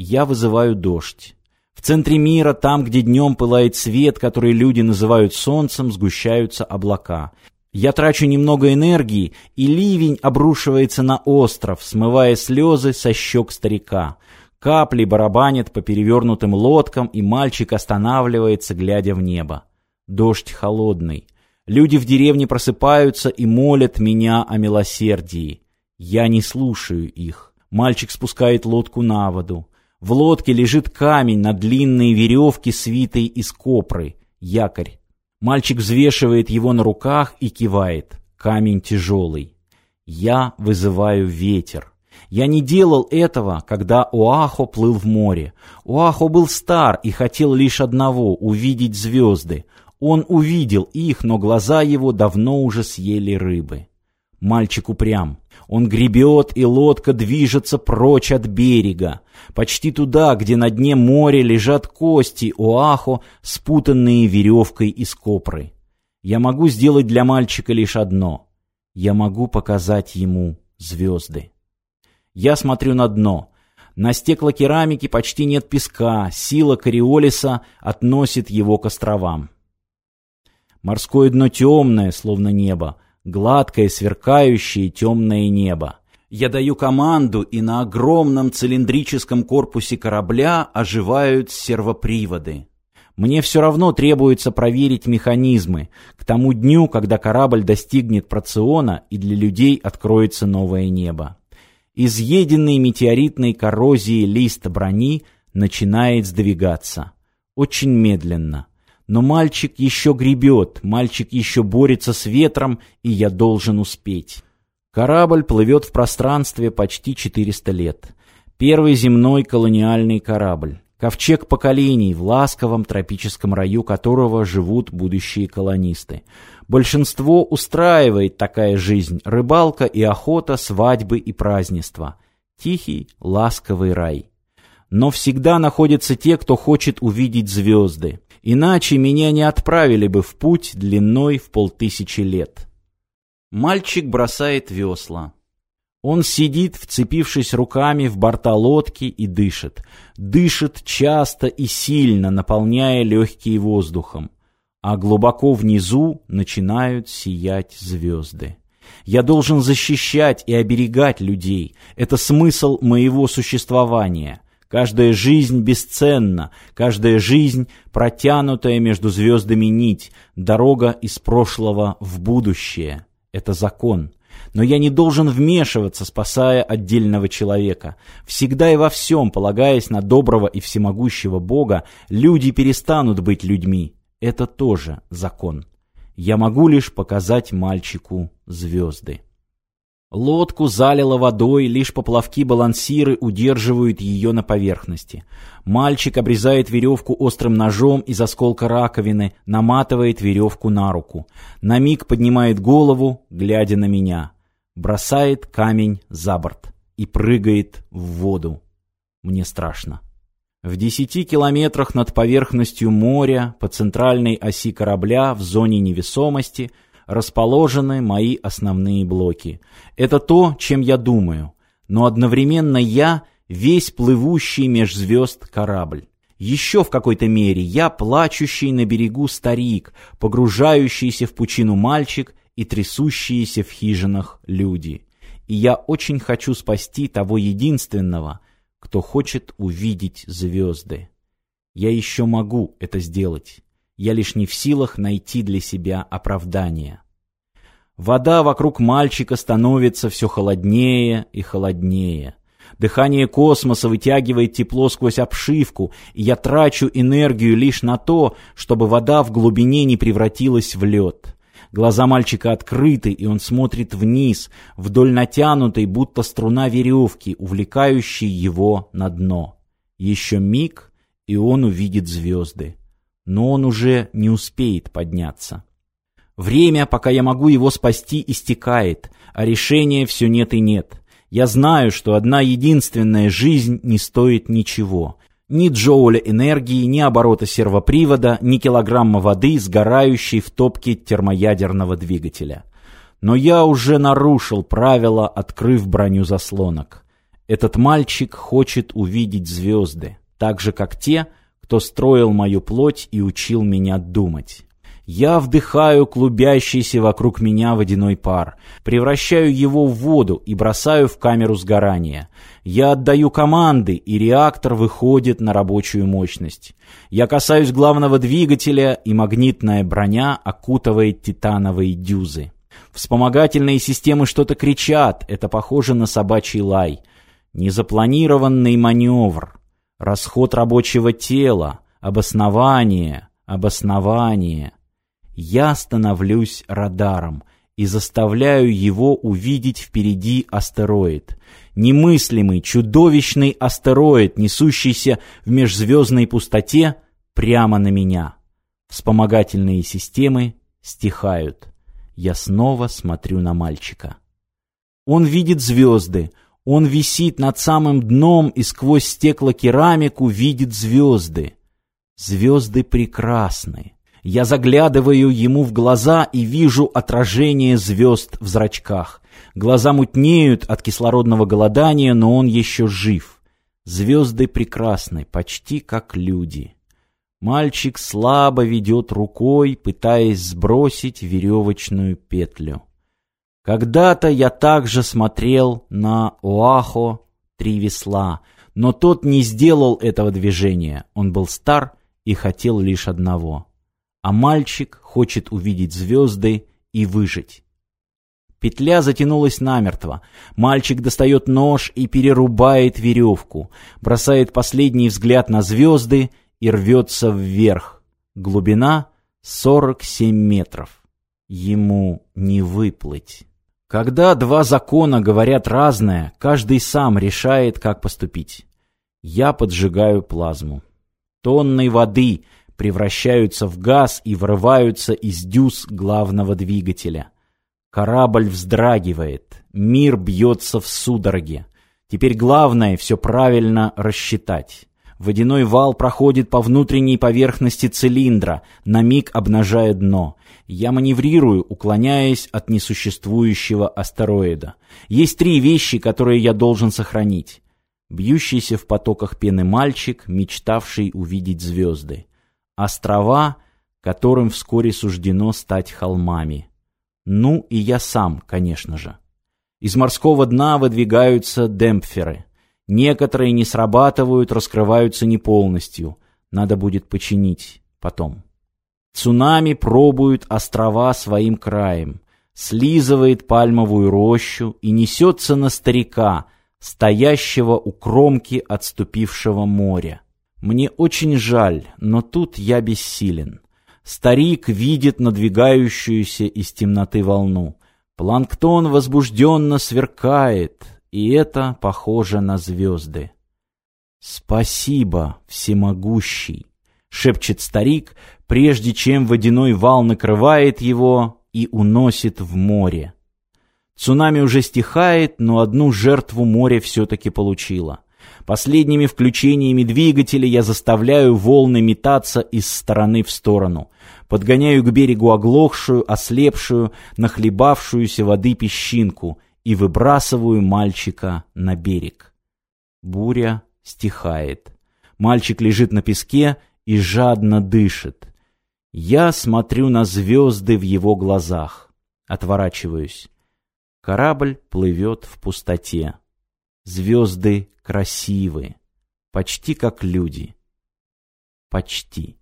Я вызываю дождь. В центре мира, там, где днем пылает свет, который люди называют солнцем, сгущаются облака. Я трачу немного энергии, и ливень обрушивается на остров, смывая слезы со щек старика. Капли барабанят по перевернутым лодкам, и мальчик останавливается, глядя в небо. Дождь холодный. Люди в деревне просыпаются и молят меня о милосердии. Я не слушаю их. Мальчик спускает лодку на воду. В лодке лежит камень на длинные веревки, свитой из копры, якорь. Мальчик взвешивает его на руках и кивает. Камень тяжелый. Я вызываю ветер. Я не делал этого, когда Оахо плыл в море. Оахо был стар и хотел лишь одного — увидеть звезды. Он увидел их, но глаза его давно уже съели рыбы. Мальчик упрям. Он гребет, и лодка движется прочь от берега. Почти туда, где на дне моря лежат кости Оахо, спутанные веревкой из копры. Я могу сделать для мальчика лишь одно. Я могу показать ему звезды. Я смотрю на дно. На стеклокерамике почти нет песка, сила Кориолиса относит его к островам. Морское дно темное, словно небо, гладкое, сверкающее темное небо. Я даю команду, и на огромном цилиндрическом корпусе корабля оживают сервоприводы. Мне все равно требуется проверить механизмы к тому дню, когда корабль достигнет Проциона и для людей откроется новое небо. Изъеденный метеоритной коррозией лист брони начинает сдвигаться. Очень медленно. Но мальчик еще гребет, мальчик еще борется с ветром, и я должен успеть. Корабль плывет в пространстве почти 400 лет. Первый земной колониальный корабль. Ковчег поколений, в ласковом тропическом раю которого живут будущие колонисты. Большинство устраивает такая жизнь, рыбалка и охота, свадьбы и празднества. Тихий, ласковый рай. Но всегда находятся те, кто хочет увидеть звезды. Иначе меня не отправили бы в путь длиной в полтысячи лет. Мальчик бросает весла. Он сидит, вцепившись руками в борта лодки и дышит. Дышит часто и сильно, наполняя легкие воздухом. А глубоко внизу начинают сиять звезды. Я должен защищать и оберегать людей. Это смысл моего существования. Каждая жизнь бесценна, каждая жизнь протянутая между звездами нить, дорога из прошлого в будущее. Это закон. Но я не должен вмешиваться, спасая отдельного человека. Всегда и во всем, полагаясь на доброго и всемогущего Бога, люди перестанут быть людьми. Это тоже закон. Я могу лишь показать мальчику звезды. Лодку залило водой, лишь поплавки-балансиры удерживают ее на поверхности. Мальчик обрезает веревку острым ножом из осколка раковины, наматывает веревку на руку. На миг поднимает голову, глядя на меня. Бросает камень за борт и прыгает в воду. Мне страшно. В десяти километрах над поверхностью моря, по центральной оси корабля, в зоне невесомости – расположены мои основные блоки. Это то, чем я думаю. Но одновременно я весь плывущий меж звезд корабль. Еще в какой-то мере я плачущий на берегу старик, погружающийся в пучину мальчик и трясущиеся в хижинах люди. И я очень хочу спасти того единственного, кто хочет увидеть звезды. Я еще могу это сделать я лишь не в силах найти для себя оправдания. Вода вокруг мальчика становится все холоднее и холоднее. Дыхание космоса вытягивает тепло сквозь обшивку, и я трачу энергию лишь на то, чтобы вода в глубине не превратилась в лед. Глаза мальчика открыты, и он смотрит вниз, вдоль натянутой, будто струна веревки, увлекающей его на дно. Еще миг, и он увидит звезды но он уже не успеет подняться. Время, пока я могу его спасти, истекает, а решения все нет и нет. Я знаю, что одна единственная жизнь не стоит ничего. Ни джоуля энергии, ни оборота сервопривода, ни килограмма воды, сгорающей в топке термоядерного двигателя. Но я уже нарушил правила, открыв броню заслонок. Этот мальчик хочет увидеть звезды, так же, как те, кто строил мою плоть и учил меня думать. Я вдыхаю клубящийся вокруг меня водяной пар, превращаю его в воду и бросаю в камеру сгорания. Я отдаю команды, и реактор выходит на рабочую мощность. Я касаюсь главного двигателя, и магнитная броня окутывает титановые дюзы. Вспомогательные системы что-то кричат, это похоже на собачий лай. Незапланированный маневр, расход рабочего тела, обоснование, обоснование. Я становлюсь радаром и заставляю его увидеть впереди астероид. Немыслимый, чудовищный астероид, несущийся в межзвездной пустоте прямо на меня. Вспомогательные системы стихают. Я снова смотрю на мальчика. Он видит звезды, он висит над самым дном и сквозь стеклокерамику видит звезды. Звезды прекрасны. Я заглядываю ему в глаза и вижу отражение звезд в зрачках. Глаза мутнеют от кислородного голодания, но он еще жив. Звезды прекрасны, почти как люди. Мальчик слабо ведет рукой, пытаясь сбросить веревочную петлю. Когда-то я также смотрел на Оахо три весла, но тот не сделал этого движения. Он был стар и хотел лишь одного. А мальчик хочет увидеть звезды и выжить. Петля затянулась намертво. Мальчик достает нож и перерубает веревку, бросает последний взгляд на звезды и рвется вверх. Глубина — 47 метров. Ему не выплыть. Когда два закона говорят разное, каждый сам решает, как поступить. Я поджигаю плазму. Тонны воды превращаются в газ и врываются из дюз главного двигателя. Корабль вздрагивает, мир бьется в судороге. Теперь главное все правильно рассчитать. Водяной вал проходит по внутренней поверхности цилиндра, на миг обнажая дно. Я маневрирую, уклоняясь от несуществующего астероида. Есть три вещи, которые я должен сохранить. Бьющийся в потоках пены мальчик, мечтавший увидеть звезды. Острова, которым вскоре суждено стать холмами. Ну и я сам, конечно же. Из морского дна выдвигаются демпферы. Некоторые не срабатывают, раскрываются не полностью. Надо будет починить потом. Цунами пробует острова своим краем, слизывает пальмовую рощу и несется на старика, стоящего у кромки отступившего моря. Мне очень жаль, но тут я бессилен. Старик видит надвигающуюся из темноты волну. Планктон возбужденно сверкает, и это похоже на звезды. «Спасибо, всемогущий!» — шепчет старик, прежде чем водяной вал накрывает его и уносит в море. Цунами уже стихает, но одну жертву море все-таки получило. Последними включениями двигателя я заставляю волны метаться из стороны в сторону. Подгоняю к берегу оглохшую, ослепшую, нахлебавшуюся воды песчинку и выбрасываю мальчика на берег. Буря стихает. Мальчик лежит на песке и жадно дышит. Я смотрю на звезды в его глазах. Отворачиваюсь. Корабль плывет в пустоте. Звезды красивы, почти как люди. Почти.